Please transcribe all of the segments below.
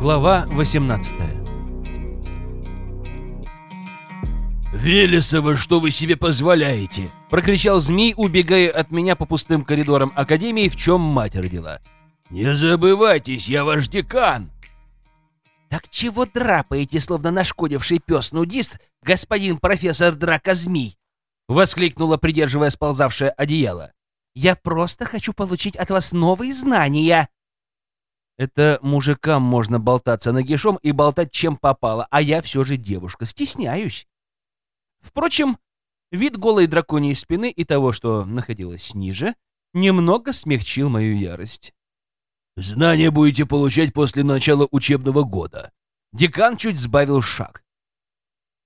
Глава 18 «Велесова, что вы себе позволяете?» — прокричал змей, убегая от меня по пустым коридорам Академии, в чем мать родила. «Не забывайтесь, я ваш декан!» «Так чего драпаете, словно нашкодивший пес-нудист, господин профессор Драка-змей?» — воскликнула, придерживая сползавшее одеяло. «Я просто хочу получить от вас новые знания!» Это мужикам можно болтаться нагишом и болтать чем попало, а я все же девушка, стесняюсь. Впрочем, вид голой драконьей спины и того, что находилось ниже, немного смягчил мою ярость. «Знания будете получать после начала учебного года». Декан чуть сбавил шаг.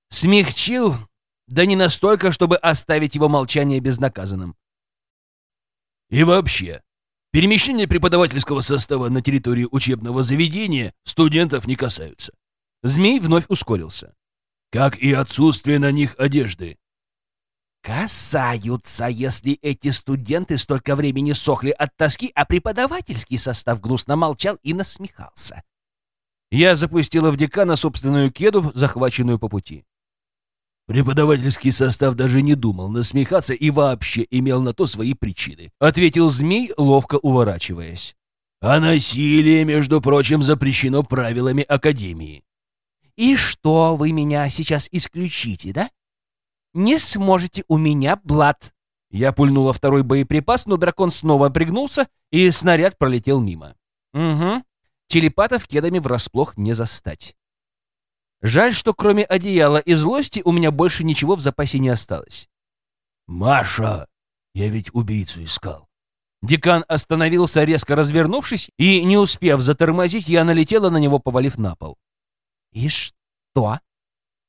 Смягчил, да не настолько, чтобы оставить его молчание безнаказанным. «И вообще, Перемещение преподавательского состава на территории учебного заведения студентов не касаются. Змей вновь ускорился. Как и отсутствие на них одежды. Касаются, если эти студенты столько времени сохли от тоски, а преподавательский состав гнусно молчал и насмехался. Я запустила в декана собственную кеду, захваченную по пути. Преподавательский состав даже не думал насмехаться и вообще имел на то свои причины, ответил змей, ловко уворачиваясь. А насилие, между прочим, запрещено правилами Академии. И что вы меня сейчас исключите, да? Не сможете у меня блат. Я пульнула второй боеприпас, но дракон снова пригнулся, и снаряд пролетел мимо. Угу. Телепатов кедами врасплох не застать. Жаль, что кроме одеяла и злости у меня больше ничего в запасе не осталось. «Маша! Я ведь убийцу искал!» Декан остановился, резко развернувшись, и, не успев затормозить, я налетела на него, повалив на пол. «И что?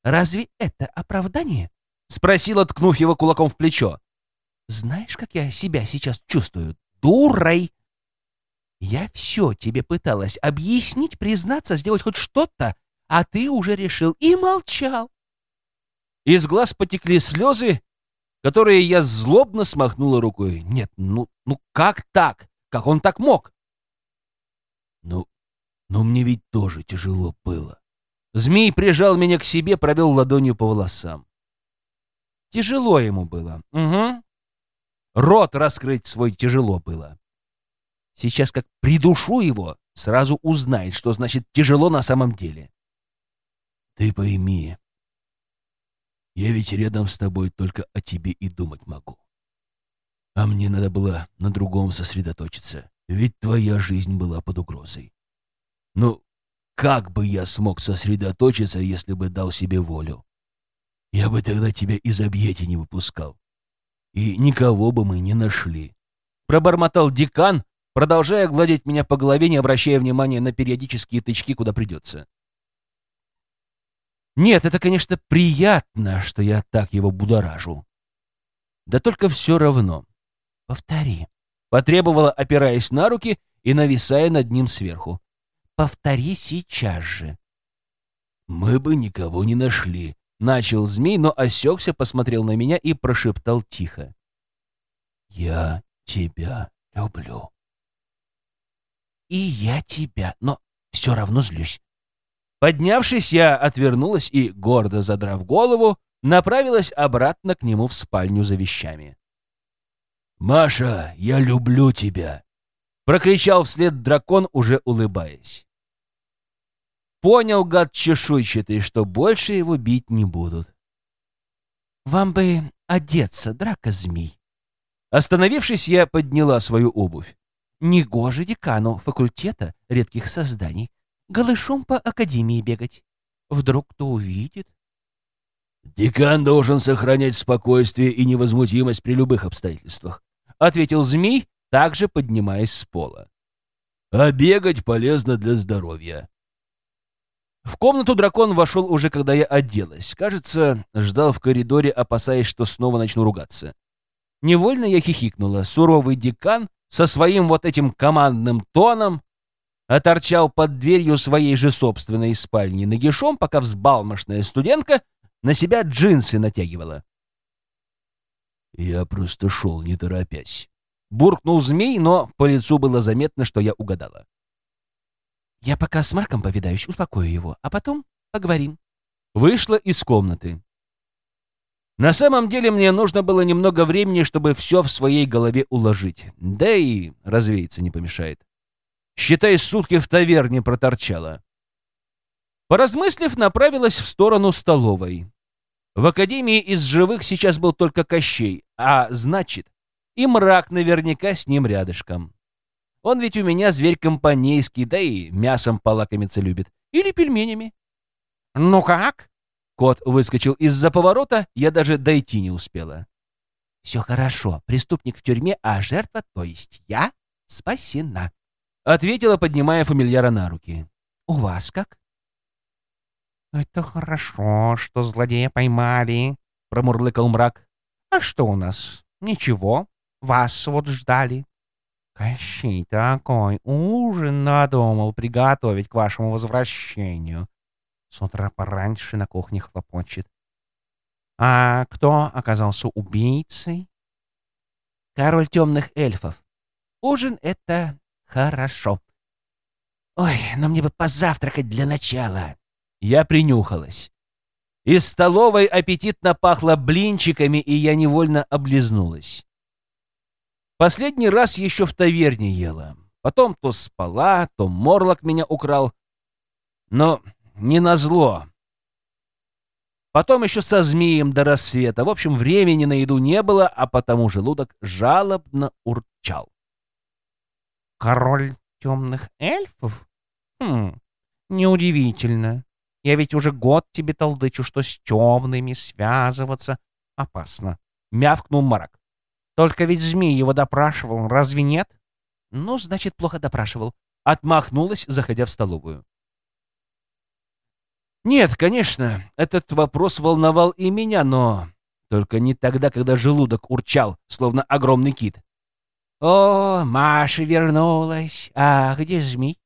Разве это оправдание?» — спросила, ткнув его кулаком в плечо. «Знаешь, как я себя сейчас чувствую? Дурой!» «Я все тебе пыталась объяснить, признаться, сделать хоть что-то, а ты уже решил и молчал. Из глаз потекли слезы, которые я злобно смахнула рукой. Нет, ну, ну как так? Как он так мог? Ну, ну мне ведь тоже тяжело было. Змей прижал меня к себе, провел ладонью по волосам. Тяжело ему было. Угу. Рот раскрыть свой тяжело было. Сейчас как придушу его, сразу узнает, что значит тяжело на самом деле. Ты пойми, я ведь рядом с тобой только о тебе и думать могу. А мне надо было на другом сосредоточиться, ведь твоя жизнь была под угрозой. Ну, как бы я смог сосредоточиться, если бы дал себе волю? Я бы тогда тебя из объятий не выпускал. И никого бы мы не нашли. Пробормотал декан, продолжая гладить меня по голове, не обращая внимания на периодические тычки, куда придется. Нет, это, конечно, приятно, что я так его будоражу. Да только все равно. Повтори. Потребовала, опираясь на руки и нависая над ним сверху. Повтори сейчас же. Мы бы никого не нашли. Начал змей, но осекся, посмотрел на меня и прошептал тихо. Я тебя люблю. И я тебя, но все равно злюсь. Поднявшись, я отвернулась и, гордо задрав голову, направилась обратно к нему в спальню за вещами. «Маша, я люблю тебя!» — прокричал вслед дракон, уже улыбаясь. Понял, гад чешуйчатый, что больше его бить не будут. «Вам бы одеться, драка змей!» Остановившись, я подняла свою обувь. Негоже декану факультета редких созданий голышом по академии бегать. Вдруг кто увидит? «Декан должен сохранять спокойствие и невозмутимость при любых обстоятельствах», — ответил змей, также поднимаясь с пола. «А бегать полезно для здоровья». В комнату дракон вошел уже, когда я оделась. Кажется, ждал в коридоре, опасаясь, что снова начну ругаться. Невольно я хихикнула. Суровый декан со своим вот этим командным тоном а торчал под дверью своей же собственной спальни нагишом, пока взбалмошная студентка на себя джинсы натягивала. «Я просто шел, не торопясь», — буркнул змей, но по лицу было заметно, что я угадала. Я пока с Марком повидаюсь, успокою его, а потом поговорим. Вышла из комнаты. На самом деле мне нужно было немного времени, чтобы все в своей голове уложить. Да и развеяться не помешает. Считай, сутки в таверне проторчала. Поразмыслив, направилась в сторону столовой. В Академии из живых сейчас был только Кощей, а значит, и мрак наверняка с ним рядышком. Он ведь у меня зверь компанейский, да и мясом полакомиться любит. Или пельменями. «Ну как?» Кот выскочил из-за поворота, я даже дойти не успела. «Все хорошо. Преступник в тюрьме, а жертва, то есть я, спасена», — ответила, поднимая фамильяра на руки. «У вас как?» «Это хорошо, что злодея поймали», — промурлыкал мрак. «А что у нас? Ничего. Вас вот ждали. Кощей такой ужин надумал приготовить к вашему возвращению. С утра пораньше на кухне хлопочет. А кто оказался убийцей? Король темных эльфов. Ужин — это хорошо. Ой, но мне бы позавтракать для начала. Я принюхалась. Из столовой аппетитно пахло блинчиками, и я невольно облизнулась. Последний раз еще в таверне ела. Потом то спала, то морлок меня украл. Но не назло. Потом еще со змеем до рассвета. В общем, времени на еду не было, а потому желудок жалобно урчал. «Король темных эльфов? Хм, неудивительно. Я ведь уже год тебе толдычу, что с темными связываться опасно», — мявкнул Марак. «Только ведь змей его допрашивал, разве нет?» «Ну, значит, плохо допрашивал», — отмахнулась, заходя в столовую. Нет, конечно, этот вопрос волновал и меня, но только не тогда, когда желудок урчал, словно огромный кит. «О, Маша вернулась! А где змей?»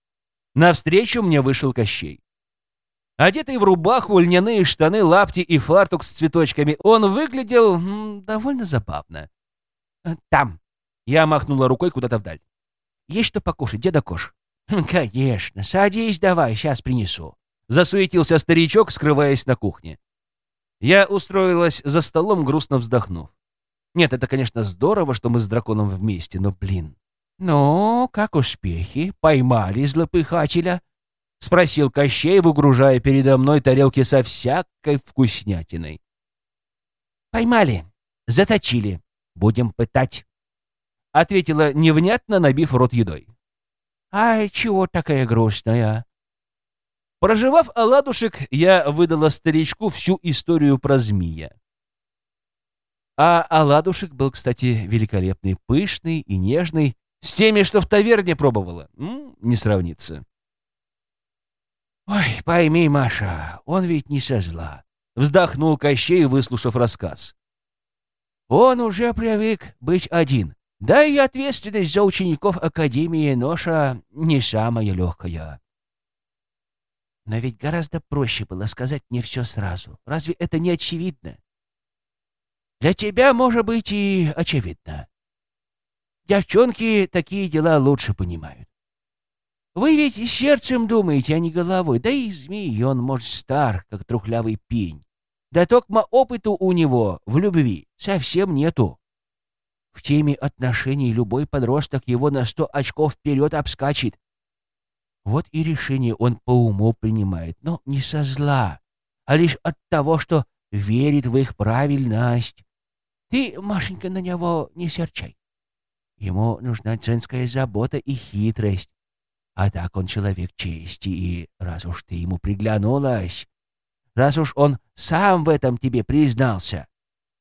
Навстречу мне вышел Кощей. Одетый в рубаху, льняные штаны, лапти и фартук с цветочками, он выглядел м, довольно забавно. «Э, «Там!» — я махнула рукой куда-то вдаль. «Есть что покушать, деда Кош?» «Конечно. Садись давай, сейчас принесу». Засуетился старичок, скрываясь на кухне. Я устроилась за столом, грустно вздохнув. Нет, это, конечно, здорово, что мы с драконом вместе, но, блин. «Ну, как успехи? Поймали злопыхателя?» — спросил Кощей, выгружая передо мной тарелки со всякой вкуснятиной. «Поймали. Заточили. Будем пытать», — ответила невнятно, набив рот едой. «Ай, чего такая грустная?» Проживав оладушек, я выдала старичку всю историю про змея. А оладушек был, кстати, великолепный, пышный и нежный, с теми, что в таверне пробовала. М -м, не сравнится. «Ой, пойми, Маша, он ведь не со зла», — вздохнул Кощей, выслушав рассказ. «Он уже привык быть один, да и ответственность за учеников Академии Ноша не самая легкая. Но ведь гораздо проще было сказать мне все сразу. Разве это не очевидно? Для тебя, может быть, и очевидно. Девчонки такие дела лучше понимают. Вы ведь сердцем думаете, а не головой. Да и змей, он, может, стар, как трухлявый пень. Да токма опыту у него в любви совсем нету. В теме отношений любой подросток его на сто очков вперед обскачет, вот и решение он по уму принимает, но не со зла, а лишь от того, что верит в их правильность. Ты, Машенька, на него не серчай. Ему нужна женская забота и хитрость. А так он человек чести, и раз уж ты ему приглянулась, раз уж он сам в этом тебе признался,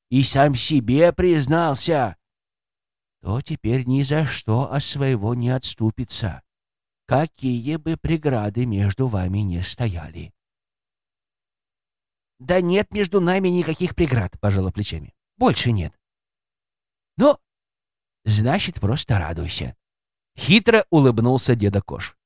и сам себе признался, то теперь ни за что от своего не отступится какие бы преграды между вами не стояли. «Да нет между нами никаких преград», — пожала плечами. «Больше нет». «Ну, значит, просто радуйся». Хитро улыбнулся деда Кош.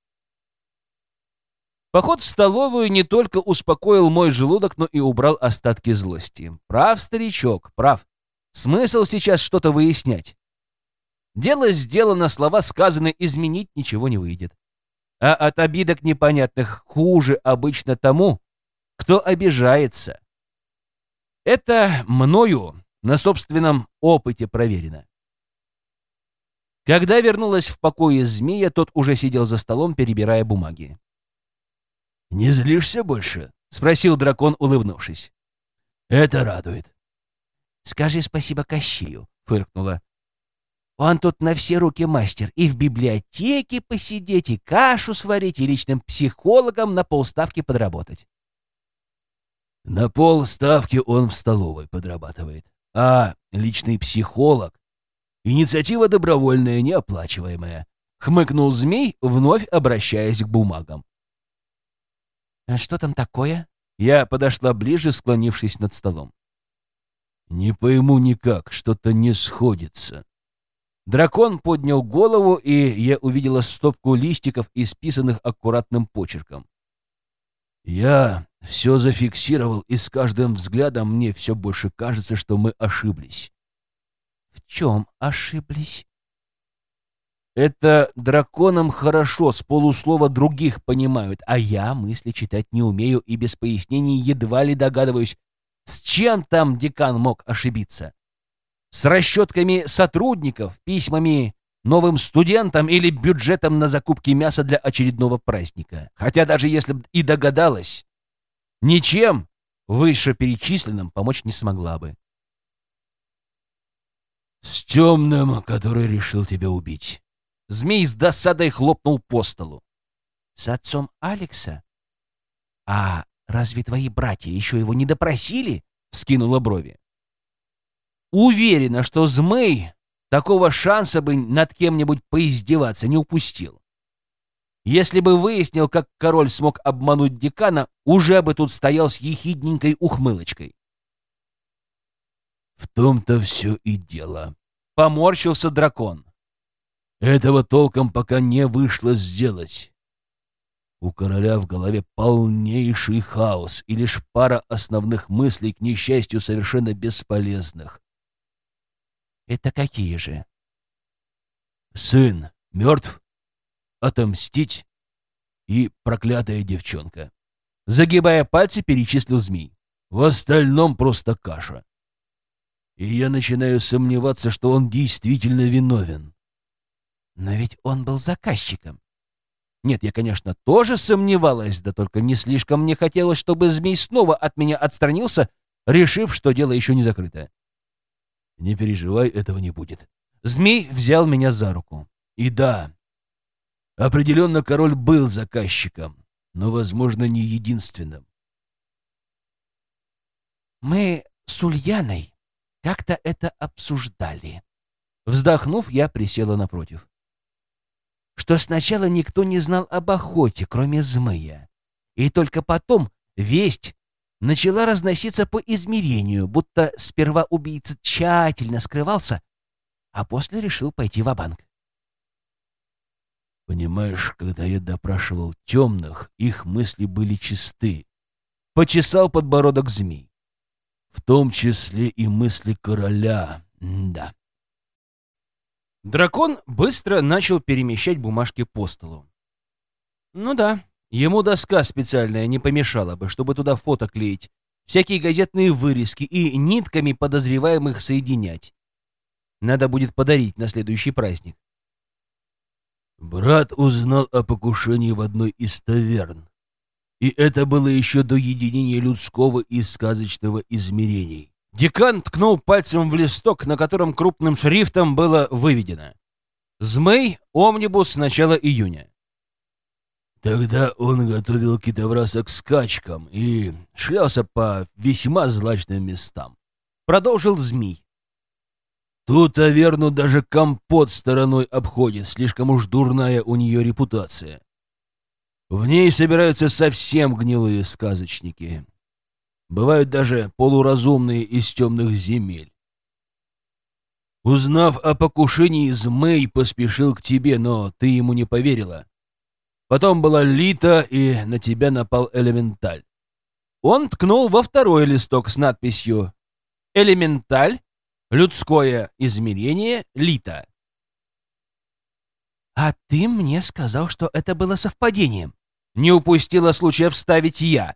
Поход в столовую не только успокоил мой желудок, но и убрал остатки злости. Прав, старичок, прав. Смысл сейчас что-то выяснять. Дело сделано, слова сказаны, изменить ничего не выйдет. а от обидок непонятных хуже обычно тому, кто обижается. Это мною на собственном опыте проверено. Когда вернулась в покое змея, тот уже сидел за столом, перебирая бумаги. «Не злишься больше?» — спросил дракон, улыбнувшись. «Это радует». «Скажи спасибо Кощею», — фыркнула. «Он тут на все руки мастер. И в библиотеке посидеть, и кашу сварить, и личным психологом на полставки подработать». На полставки он в столовой подрабатывает. А личный психолог — инициатива добровольная, неоплачиваемая. Хмыкнул змей, вновь обращаясь к бумагам. «А что там такое?» Я подошла ближе, склонившись над столом. «Не пойму никак, что-то не сходится». Дракон поднял голову, и я увидела стопку листиков, исписанных аккуратным почерком. «Я все зафиксировал, и с каждым взглядом мне все больше кажется, что мы ошиблись». «В чем ошиблись?» Это драконам хорошо, с полуслова других понимают, а я мысли читать не умею и без пояснений едва ли догадываюсь, с чем там декан мог ошибиться. С расчетками сотрудников, письмами новым студентам или бюджетом на закупки мяса для очередного праздника. Хотя даже если бы и догадалась, ничем вышеперечисленным помочь не смогла бы. «С темным, который решил тебя убить». Змей с досадой хлопнул по столу. «С отцом Алекса? А разве твои братья еще его не допросили?» — вскинула брови. Уверена, что Змей такого шанса бы над кем-нибудь поиздеваться не упустил. Если бы выяснил, как король смог обмануть декана, уже бы тут стоял с ехидненькой ухмылочкой. «В том-то все и дело», — поморщился дракон. Этого толком пока не вышло сделать. У короля в голове полнейший хаос и лишь пара основных мыслей, к несчастью, совершенно бесполезных. Это какие же? Сын мертв, отомстить и проклятая девчонка. Загибая пальцы, перечислил змей. В остальном просто каша. И я начинаю сомневаться, что он действительно виновен. Но ведь он был заказчиком. Нет, я, конечно, тоже сомневалась, да только не слишком мне хотелось, чтобы змей снова от меня отстранился, решив, что дело еще не закрыто. Не переживай, этого не будет. Змей взял меня за руку. И да, определенно король был заказчиком, но, возможно, не единственным. Мы с Ульяной как-то это обсуждали. Вздохнув, я присела напротив что сначала никто не знал об охоте, кроме змея. И только потом весть начала разноситься по измерению, будто сперва убийца тщательно скрывался, а после решил пойти в банк Понимаешь, когда я допрашивал темных, их мысли были чисты. Почесал подбородок змей. В том числе и мысли короля. М да. Дракон быстро начал перемещать бумажки по столу. Ну да, ему доска специальная не помешала бы, чтобы туда фото клеить, всякие газетные вырезки и нитками подозреваемых соединять. Надо будет подарить на следующий праздник. Брат узнал о покушении в одной из таверн. И это было еще до единения людского и сказочного измерений. Декан ткнул пальцем в листок, на котором крупным шрифтом было выведено. «Змей, омнибус с начала июня». Тогда он готовил китовраса к скачкам и шлялся по весьма злачным местам. Продолжил змей. Ту таверну даже компот стороной обходит, слишком уж дурная у нее репутация. В ней собираются совсем гнилые сказочники. Бывают даже полуразумные из темных земель. Узнав о покушении, Змей поспешил к тебе, но ты ему не поверила. Потом была Лита, и на тебя напал Элементаль. Он ткнул во второй листок с надписью «Элементаль. Людское измерение. Лита». «А ты мне сказал, что это было совпадением». Не упустила случая вставить я.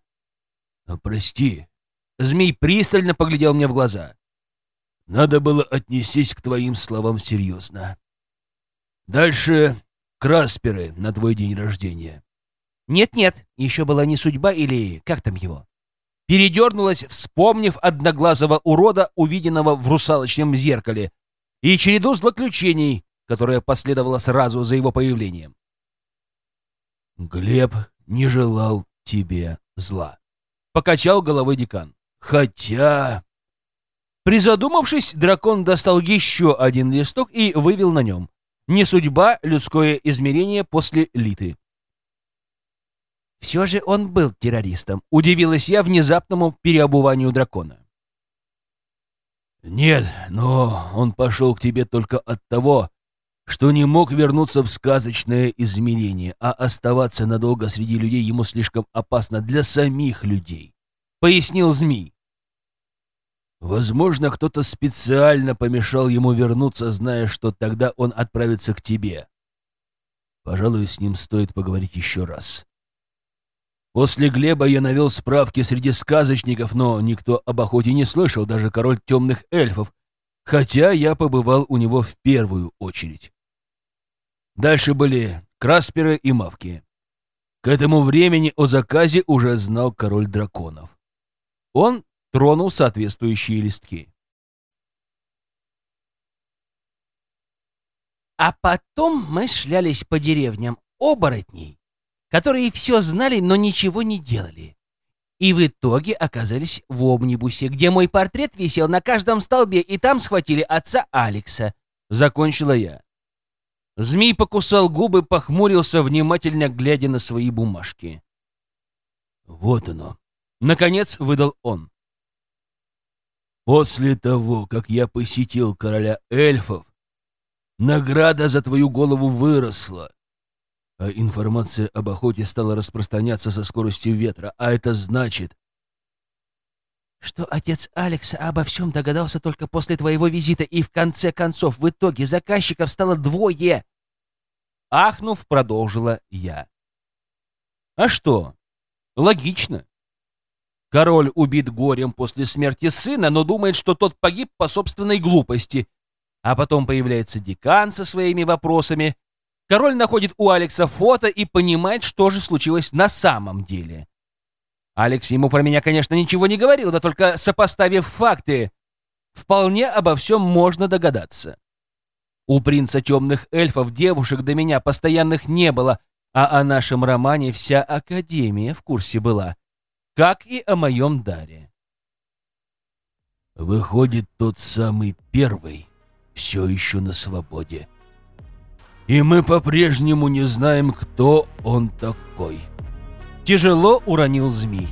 А «Прости, Змей пристально поглядел мне в глаза. надо было отнестись к твоим словам серьезно. Дальше красперы на твой день рождения. «Нет-нет, еще была не судьба или как там его?» Передернулась, вспомнив одноглазого урода, увиденного в русалочном зеркале, и череду злоключений, которая последовала сразу за его появлением. Глеб не желал тебе зла. Покачал головой декан. Хотя... Призадумавшись, дракон достал еще один листок и вывел на нем. Не судьба, людское измерение после Литы. «Все же он был террористом». Удивилась я внезапному переобуванию дракона. Нет, но он пошел к тебе только от того, что не мог вернуться в сказочное измерение, а оставаться надолго среди людей ему слишком опасно для самих людей, — пояснил змей. Возможно, кто-то специально помешал ему вернуться, зная, что тогда он отправится к тебе. Пожалуй, с ним стоит поговорить еще раз. После Глеба я навел справки среди сказочников, но никто об охоте не слышал, даже король темных эльфов, хотя я побывал у него в первую очередь. Дальше были красперы и мавки. К этому времени о заказе уже знал король драконов. Он тронул соответствующие листки. А потом мы шлялись по деревням оборотней, которые все знали, но ничего не делали. И в итоге оказались в Обнибусе, где мой портрет висел на каждом столбе, и там схватили отца Алекса. Закончила я. Змей покусал губы, похмурился, внимательно глядя на свои бумажки. Вот оно. Наконец выдал он. После того, как я посетил короля эльфов, награда за твою голову выросла, а информация об охоте стала распространяться со скоростью ветра, а это значит... Что отец Алекса обо всем догадался только после твоего визита, и в конце концов в итоге заказчиков стало двое. Ахнув, продолжила я. А что? Логично. Король убит горем после смерти сына, но думает, что тот погиб по собственной глупости. А потом появляется декан со своими вопросами. Король находит у Алекса фото и понимает, что же случилось на самом деле. Алекс ему про меня, конечно, ничего не говорил, да только сопоставив факты, вполне обо всем можно догадаться. У принца темных эльфов девушек до меня постоянных не было, а о нашем романе вся Академия в курсе была как и о моем даре. Выходит, тот самый первый все еще на свободе. И мы по-прежнему не знаем, кто он такой. Тяжело уронил змей.